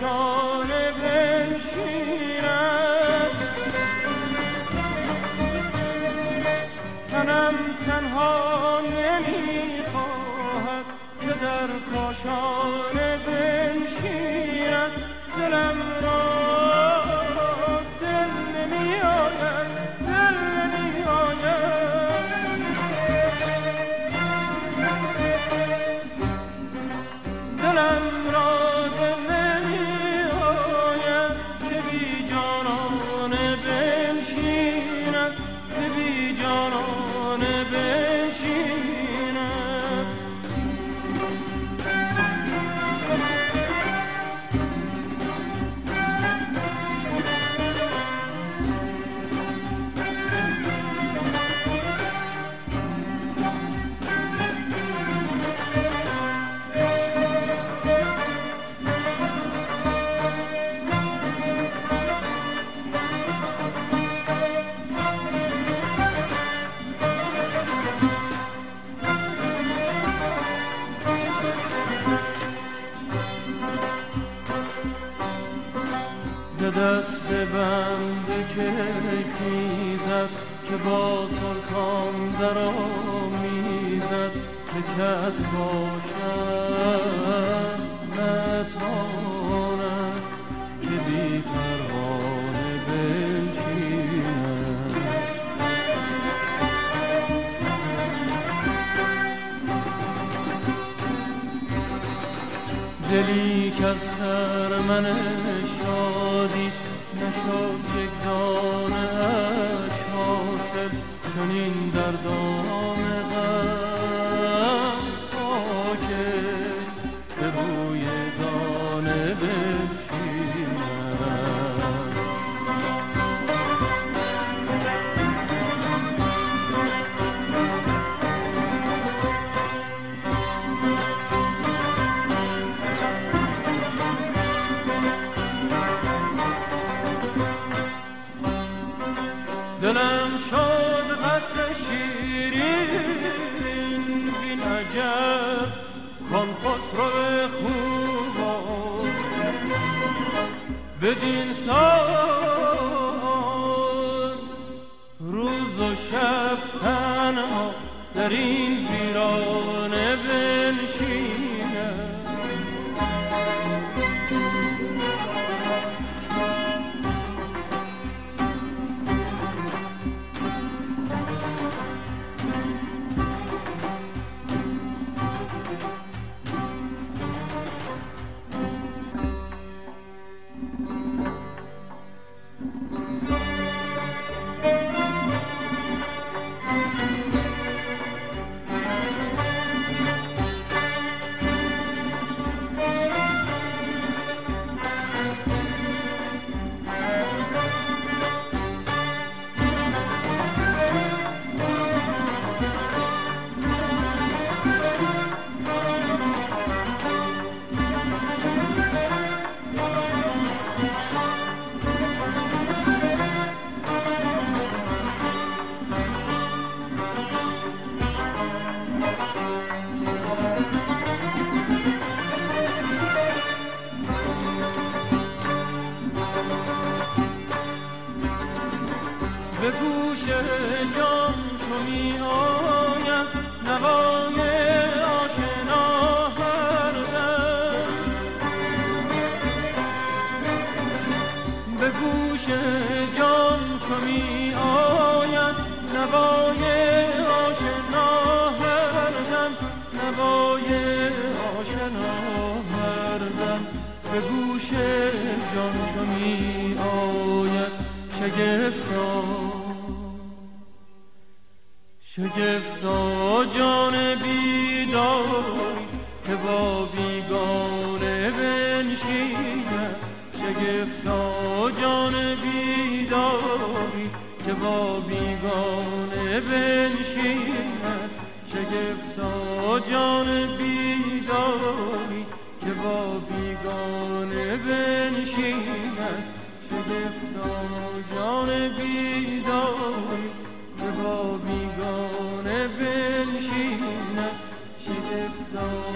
کاشانه بنشیند. تنم تنها نمی‌خواهد که در کاشانه دست بنده که خیزد که با سلطان در می‌زد که کس باشد نتواند دلی که از خرمن شادی نشد یک دانه. دلم شد قصر شیرین بین عجب کن خسرو خوبا. بدین سال روز و شب تنها در این به گوش جان چو می آید نوای آشنا هر دم به گوش جان چو می آید نوای آشنا هر دم نوای آشنا هر دم به گوش جان چو می آید شگفتا شگفتا جان بیداری که با بیگانه بنشیند شگفتا جان بیداری که با بیگانه بنشیند شگفتا جان بیداری که با بیگانه بنشیند شگفتا جان بیداری که با بیگانه بنشیند